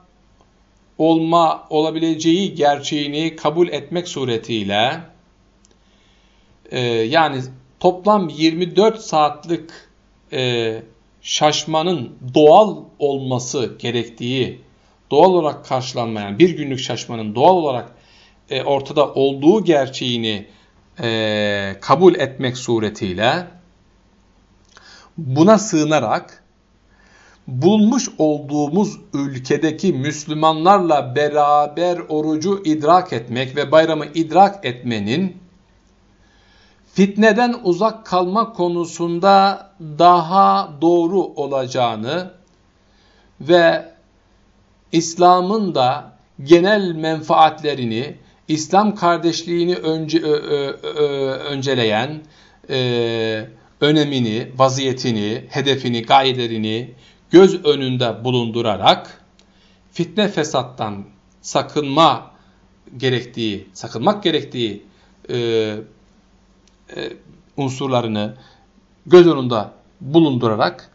S1: olma olabileceği gerçeğini kabul etmek suretiyle e, yani toplam 24 saatlik e, şaşmanın doğal olması gerektiği, doğal olarak karşılanmayan bir günlük şaşmanın doğal olarak e, ortada olduğu gerçeğini e, kabul etmek suretiyle buna sığınarak bulmuş olduğumuz ülkedeki Müslümanlarla beraber orucu idrak etmek ve bayramı idrak etmenin fitneden uzak kalma konusunda daha doğru olacağını ve İslam'ın da genel menfaatlerini, İslam kardeşliğini önce, ö, ö, ö, önceleyen e, önemini, vaziyetini, hedefini, gayelerini göz önünde bulundurarak fitne fesattan sakınma gerektiği, sakınmak gerektiği e, e, unsurlarını göz önünde bulundurarak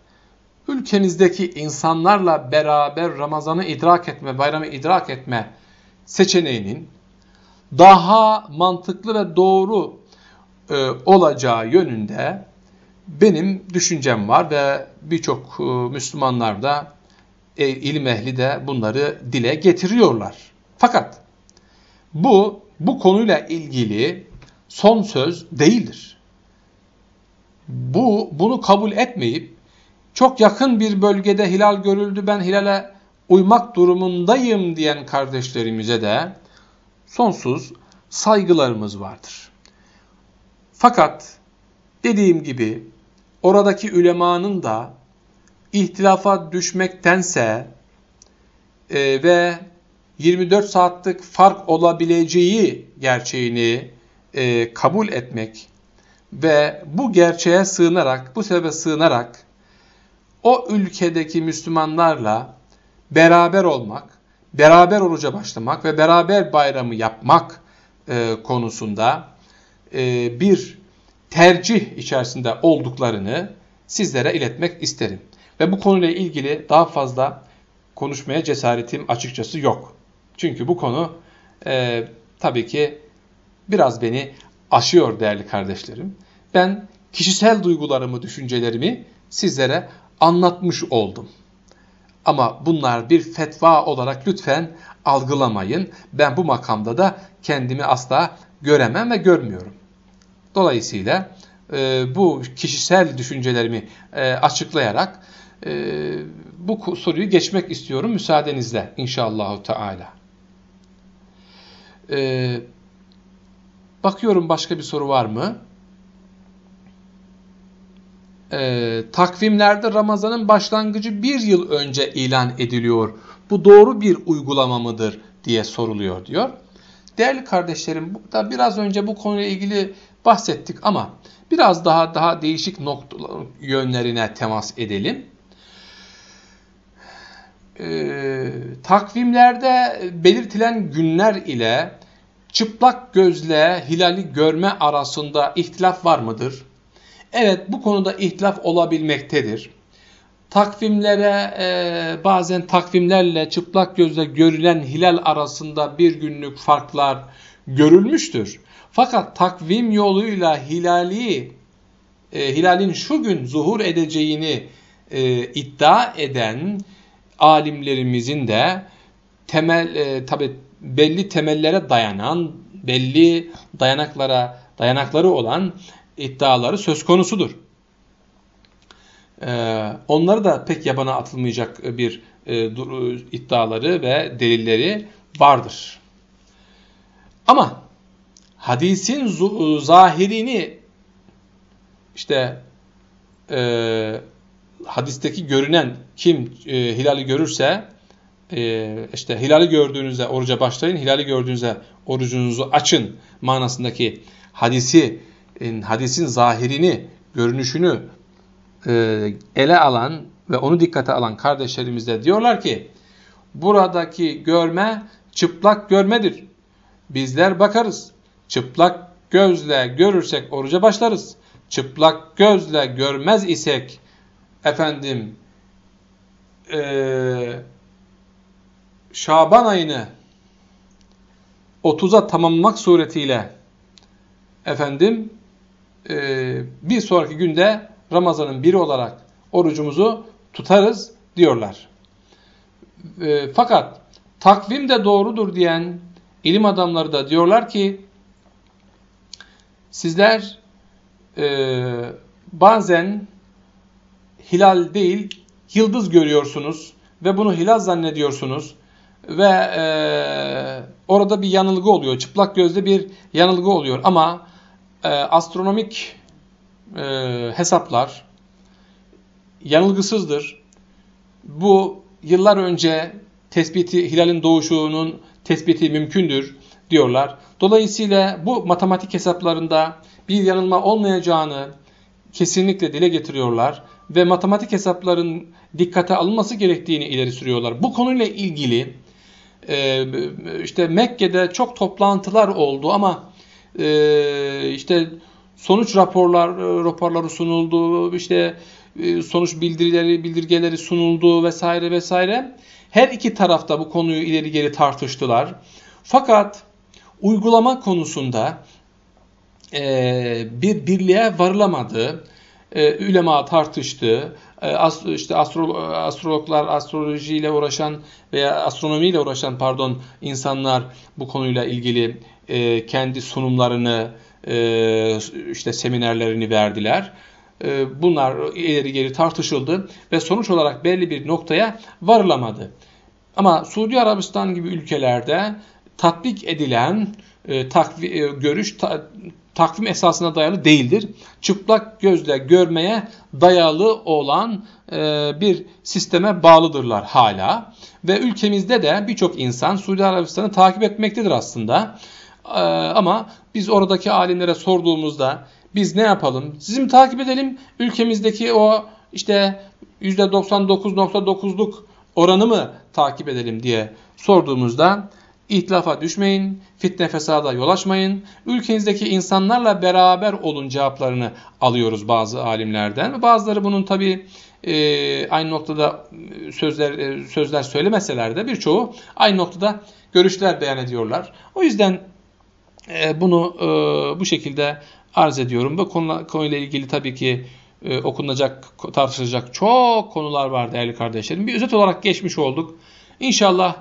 S1: ülkenizdeki insanlarla beraber Ramazan'ı idrak etme, bayramı idrak etme seçeneğinin daha mantıklı ve doğru e, olacağı yönünde benim düşüncem var ve birçok e, Müslümanlar da e, ilim ehli de bunları dile getiriyorlar. Fakat bu bu konuyla ilgili son söz değildir. Bu bunu kabul etmeyip çok yakın bir bölgede hilal görüldü ben hilale uymak durumundayım diyen kardeşlerimize de sonsuz saygılarımız vardır. Fakat dediğim gibi oradaki ülemanın da ihtilafa düşmektense e, ve 24 saatlik fark olabileceği gerçeğini e, kabul etmek ve bu gerçeğe sığınarak, bu sebebe sığınarak o ülkedeki Müslümanlarla beraber olmak, beraber oruca başlamak ve beraber bayramı yapmak e, konusunda e, bir tercih içerisinde olduklarını sizlere iletmek isterim. Ve bu konuyla ilgili daha fazla konuşmaya cesaretim açıkçası yok. Çünkü bu konu e, tabii ki biraz beni aşıyor değerli kardeşlerim. Ben kişisel duygularımı, düşüncelerimi sizlere anlatmış oldum. Ama bunlar bir fetva olarak lütfen algılamayın. Ben bu makamda da kendimi asla göremem ve görmüyorum. Dolayısıyla e, bu kişisel düşüncelerimi e, açıklayarak e, bu soruyu geçmek istiyorum müsaadenizle inşallah Teala. E, bakıyorum başka bir soru var mı? E, takvimlerde Ramazan'ın başlangıcı bir yıl önce ilan ediliyor. Bu doğru bir uygulama mıdır diye soruluyor diyor. değerli kardeşlerim da biraz önce bu konuyla ilgili bahsettik ama biraz daha daha değişik nokta yönlerine temas edelim. Ee, takvimlerde belirtilen günler ile çıplak gözle hilali görme arasında ihtilaf var mıdır? Evet bu konuda ihtilaf olabilmektedir. Takvimlere e, bazen takvimlerle çıplak gözle görülen hilal arasında bir günlük farklar görülmüştür. Fakat takvim yoluyla hilali e, hilalin şu gün zuhur edeceğini e, iddia eden alimlerimizin de temel e, tabi belli temellere dayanan, belli dayanaklara dayanakları olan iddiaları söz konusudur. Ee, onları da pek yabana atılmayacak bir e, iddiaları ve delilleri vardır. Ama hadisin zahirini işte e, hadisteki görünen kim e, hilali görürse e, işte hilali gördüğünüzde oruca başlayın, hilali gördüğünüzde orucunuzu açın manasındaki hadisi, hadisin zahirini, görünüşünü e, ele alan ve onu dikkate alan kardeşlerimiz de diyorlar ki buradaki görme çıplak görmedir. Bizler bakarız. Çıplak gözle görürsek oruca başlarız. Çıplak gözle görmez isek efendim e, Şaban ayını 30'a tamamlamak suretiyle efendim e, bir sonraki günde Ramazan'ın biri olarak orucumuzu tutarız diyorlar. E, fakat takvim de doğrudur diyen ilim adamları da diyorlar ki sizler e, bazen hilal değil yıldız görüyorsunuz ve bunu hilal zannediyorsunuz ve e, orada bir yanılgı oluyor. Çıplak gözle bir yanılgı oluyor ama e, astronomik e, hesaplar yanılgısızdır. Bu yıllar önce tespiti hilalin doğuşunun tespiti mümkündür diyorlar. Dolayısıyla bu matematik hesaplarında bir yanılma olmayacağını kesinlikle dile getiriyorlar ve matematik hesapların dikkate alınması gerektiğini ileri sürüyorlar. Bu konuyla ilgili e, işte Mekke'de çok toplantılar oldu ama e, işte sonuç raporlar raporları sunuldu, işte e, sonuç bildirileri, bildirgeleri sunuldu vesaire vesaire. Her iki tarafta bu konuyu ileri geri tartıştılar. Fakat uygulama konusunda e, bir birliğe varılamadı. E, ülema tartıştı. E, işte astro, astrologlar, astrolojiyle uğraşan veya astronomiyle uğraşan pardon insanlar bu konuyla ilgili e, kendi sunumlarını e, işte seminerlerini verdiler. E, bunlar ileri geri tartışıldı ve sonuç olarak belli bir noktaya varılamadı. Ama Suudi Arabistan gibi ülkelerde tatbik edilen görüş ta, takvim esasına dayalı değildir. Çıplak gözle görmeye dayalı olan bir sisteme bağlıdırlar hala. Ve ülkemizde de birçok insan Suudi Arabistan'ı takip etmektedir aslında. E, ama biz oradaki alimlere sorduğumuzda biz ne yapalım? Sizi takip edelim? Ülkemizdeki o işte %99.9'luk oranı mı takip edelim diye sorduğumuzda İtlafa düşmeyin, fitne fesada yol açmayın, ülkenizdeki insanlarla beraber olun cevaplarını alıyoruz bazı alimlerden. Bazıları bunun tabi e, aynı noktada sözler e, sözler söylemeseler de birçoğu aynı noktada görüşler beyan ediyorlar. O yüzden bunu e, bu şekilde arz ediyorum. Bu konu, konuyla ilgili tabii ki e, okunacak, tartışılacak çok konular var değerli kardeşlerim. Bir özet olarak geçmiş olduk. İnşallah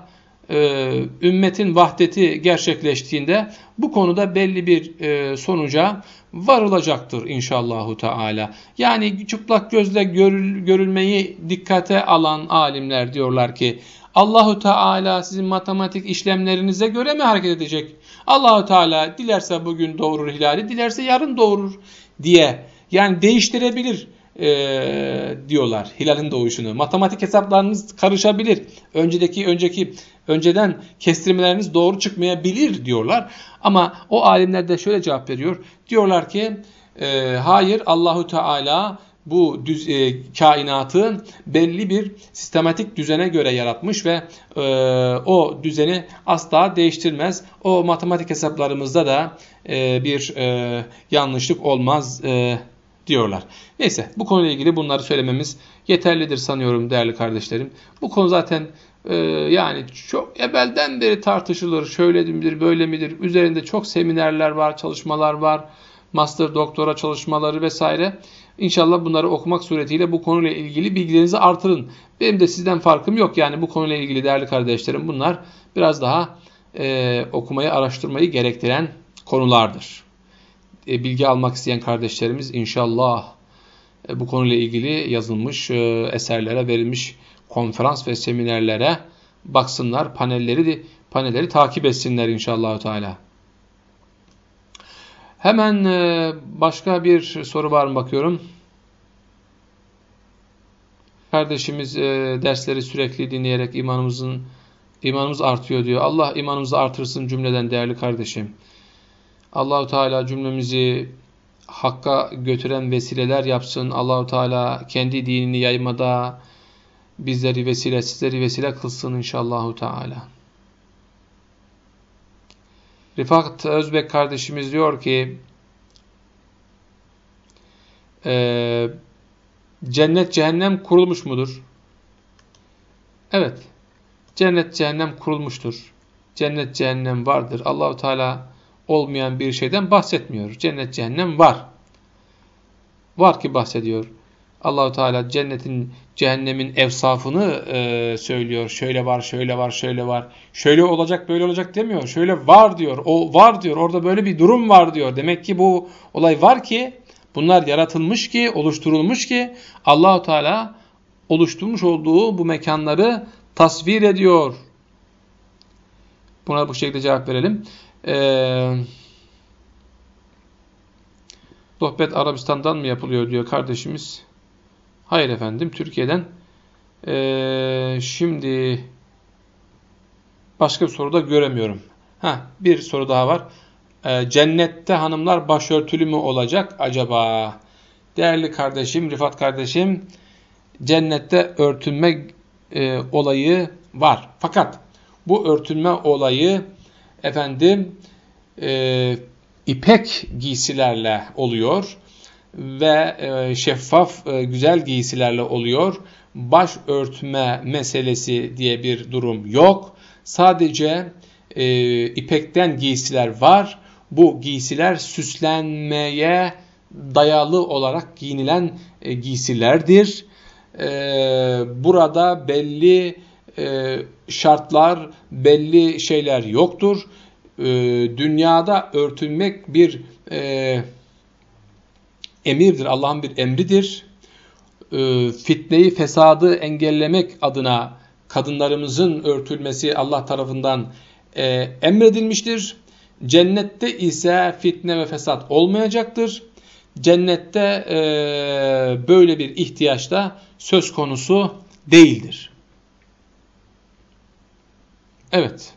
S1: e, ümmetin vahdeti gerçekleştiğinde bu konuda belli bir e, sonuca varılacaktır inşallahu teala. Yani çıplak gözle görül, görülmeyi dikkate alan alimler diyorlar ki Allahu Teala sizin matematik işlemlerinize göre mi hareket edecek? Allahu Teala dilerse bugün doğurur hilali, dilerse yarın doğurur diye yani değiştirebilir e, diyorlar hilalin doğuşunu. Matematik hesaplarınız karışabilir. Öncedeki önceki önceden kestirmeleriniz doğru çıkmayabilir diyorlar. Ama o alimler de şöyle cevap veriyor. Diyorlar ki e, hayır Allahu Teala bu düz, e, kainatı belli bir sistematik düzene göre yaratmış ve e, o düzeni asla değiştirmez. O matematik hesaplarımızda da e, bir e, yanlışlık olmaz e, diyorlar. Neyse bu konuyla ilgili bunları söylememiz yeterlidir sanıyorum değerli kardeşlerim. Bu konu zaten e, yani çok evvelden beri tartışılır. Şöyle midir böyle midir? Üzerinde çok seminerler var, çalışmalar var. Master doktora çalışmaları vesaire. İnşallah bunları okumak suretiyle bu konuyla ilgili bilgilerinizi artırın. Benim de sizden farkım yok. Yani bu konuyla ilgili değerli kardeşlerim bunlar biraz daha e, okumayı, araştırmayı gerektiren konulardır. E, bilgi almak isteyen kardeşlerimiz inşallah e, bu konuyla ilgili yazılmış e, eserlere verilmiş konferans ve seminerlere baksınlar, panelleri de panelleri takip etsinler inşallah Teala. Hemen e, başka bir soru var mı bakıyorum. Kardeşimiz e, dersleri sürekli dinleyerek imanımızın imanımız artıyor diyor. Allah imanımızı artırsın cümleden değerli kardeşim. Allahu Teala cümlemizi hakka götüren vesileler yapsın. Allahu Teala kendi dinini yaymada bizleri vesile, sizleri vesile kılsın inşallahu Teala. Rifat Özbek kardeşimiz diyor ki e, cennet cehennem kurulmuş mudur? Evet. Cennet cehennem kurulmuştur. Cennet cehennem vardır. Allahu Teala olmayan bir şeyden bahsetmiyor. Cennet cehennem var. Var ki bahsediyor. Allahu Teala cennetin, cehennemin evsafını e, söylüyor. Şöyle var, şöyle var, şöyle var. Şöyle olacak, böyle olacak demiyor. Şöyle var diyor. O var diyor. Orada böyle bir durum var diyor. Demek ki bu olay var ki bunlar yaratılmış ki, oluşturulmuş ki Allahu Teala oluşturmuş olduğu bu mekanları tasvir ediyor. Buna bu şekilde cevap verelim. Ee, sohbet Arabistan'dan mı yapılıyor diyor kardeşimiz. Hayır efendim Türkiye'den. Ee, şimdi başka bir soru da göremiyorum. Ha, bir soru daha var. Ee, cennette hanımlar başörtülü mü olacak acaba? Değerli kardeşim, Rifat kardeşim, cennette örtünme e, olayı var. Fakat bu örtünme olayı efendim e, ipek giysilerle oluyor ve e, şeffaf e, güzel giysilerle oluyor. Baş örtme meselesi diye bir durum yok. Sadece e, ipekten giysiler var. Bu giysiler süslenmeye dayalı olarak giyinilen e, giysilerdir. E, burada belli e, şartlar, belli şeyler yoktur. E, dünyada örtünmek bir e, emirdir, Allah'ın bir emridir. E, fitneyi, fesadı engellemek adına kadınlarımızın örtülmesi Allah tarafından e, emredilmiştir. Cennette ise fitne ve fesat olmayacaktır. Cennette e, böyle bir ihtiyaç da söz konusu değildir. Evet.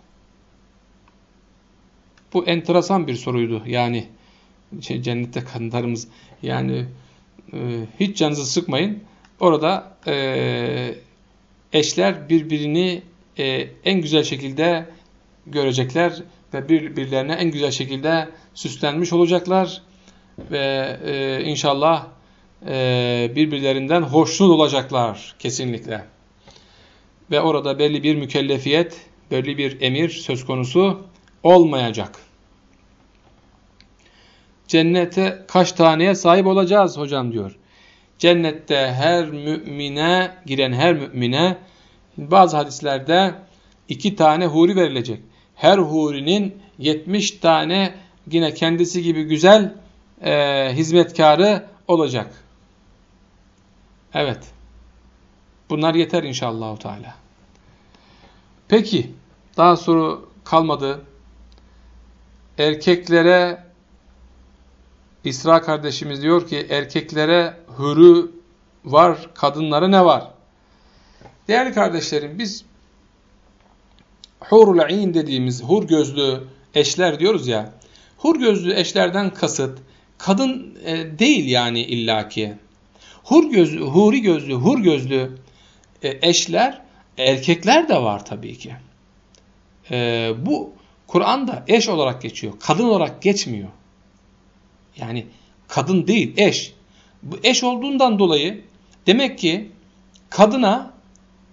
S1: Bu enteresan bir soruydu. Yani şey, cennette kadınlarımız yani e, hiç canınızı sıkmayın. Orada e, eşler birbirini e, en güzel şekilde görecekler ve birbirlerine en güzel şekilde süslenmiş olacaklar ve e, inşallah e, birbirlerinden hoşnut olacaklar kesinlikle. Ve orada belli bir mükellefiyet, belli bir emir söz konusu olmayacak. Cennete kaç taneye sahip olacağız hocam diyor. Cennette her mümine, giren her mümine bazı hadislerde iki tane huri verilecek. Her hurinin 70 tane yine kendisi gibi güzel e, hizmetkarı olacak. Evet. Bunlar yeter inşallah. Teala. Peki. Daha soru kalmadı. Erkeklere İsra kardeşimiz diyor ki erkeklere hürü var, kadınlara ne var? Değerli kardeşlerim biz hurul ayn dediğimiz hur gözlü eşler diyoruz ya. Hur gözlü eşlerden kasıt kadın e, değil yani illaki. Hur gözlü, huri gözlü, hur gözlü e, eşler erkekler de var tabii ki. E, bu Kur'an'da eş olarak geçiyor. Kadın olarak geçmiyor. Yani kadın değil eş. Bu eş olduğundan dolayı demek ki kadına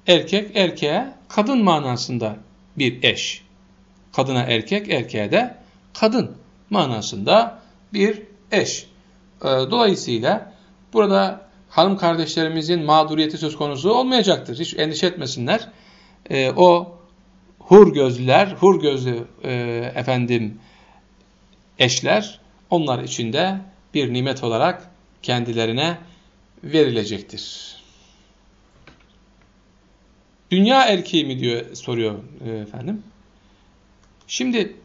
S1: erkek erkeğe kadın manasında bir eş. Kadına erkek erkeğe de kadın manasında bir eş. Ee, dolayısıyla burada hanım kardeşlerimizin mağduriyeti söz konusu olmayacaktır. Hiç endişe etmesinler. Ee, o hur gözlüler, hur gözlü e, efendim eşler onlar içinde bir nimet olarak kendilerine verilecektir. Dünya erkeği mi diyor soruyor e, efendim. Şimdi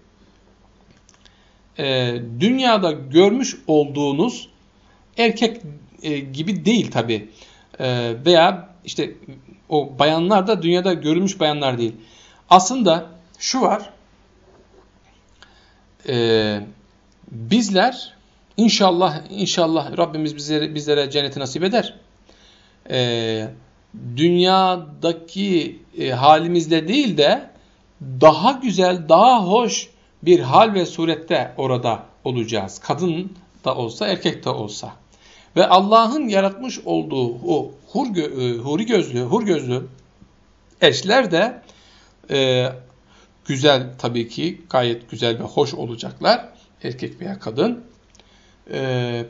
S1: e, dünyada görmüş olduğunuz erkek e, gibi değil tabi. Veya işte o bayanlar da dünyada görülmüş bayanlar değil. Aslında şu var. E, bizler inşallah inşallah Rabbimiz bizlere, bizlere cenneti nasip eder. E, dünyadaki e, halimizle değil de daha güzel, daha hoş bir hal ve surette orada olacağız. Kadın da olsa, erkek de olsa. Ve Allah'ın yaratmış olduğu o hur gö e, huri gözlü, hur gözlü eşler de e, güzel tabii ki gayet güzel ve hoş olacaklar. Erkek veya kadın. E,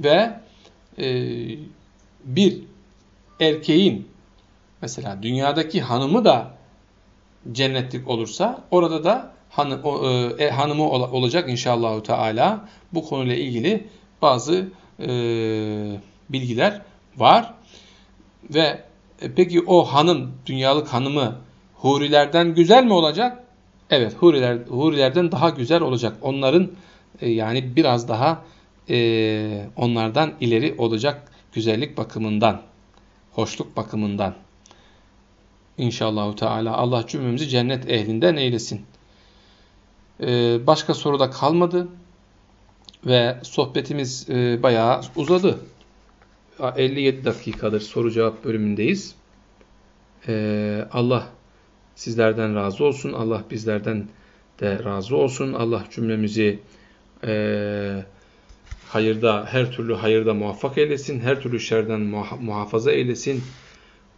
S1: ve e, bir erkeğin mesela dünyadaki hanımı da cennetlik olursa orada da hanı, o, e, e hanımı ol, olacak inşallah Teala. Bu konuyla ilgili bazı e, bilgiler var. Ve e, peki o hanım, dünyalık hanımı hurilerden güzel mi olacak? Evet, huriler, hurilerden daha güzel olacak. Onların e, yani biraz daha e, onlardan ileri olacak güzellik bakımından, hoşluk bakımından. İnşallah Teala Allah cümlemizi cennet ehlinden eylesin. Ee, başka soruda kalmadı ve sohbetimiz e, bayağı uzadı. 57 dakikadır soru cevap bölümündeyiz. Ee, Allah sizlerden razı olsun. Allah bizlerden de razı olsun. Allah cümlemizi e, hayırda, her türlü hayırda muvaffak eylesin. Her türlü şerden muhafaza eylesin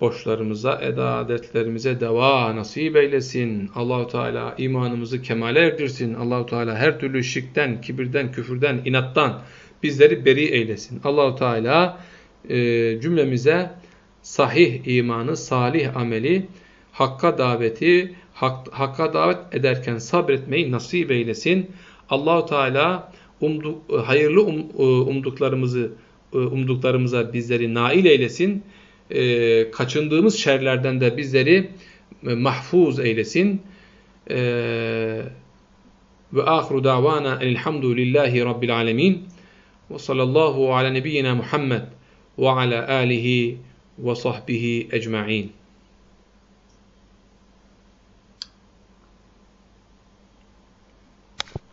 S1: borçlarımıza, edadetlerimize deva nasip eylesin. Allahu Teala imanımızı kemale erdirsin. Allahu Teala her türlü şirkten, kibirden, küfürden, inattan bizleri beri eylesin. Allahu Teala e, cümlemize sahih imanı, salih ameli, hakka daveti, hak, hakka davet ederken sabretmeyi nasip eylesin. Allahu Teala umdu, hayırlı um, e, umduklarımızı e, umduklarımıza bizleri nail eylesin e, kaçındığımız şerlerden de bizleri e, mahfuz eylesin. Ve ahiru davana elhamdülillahi rabbil alemin. Ve sallallahu ala nebiyyina Muhammed ve ala alihi ve sahbihi ecma'in.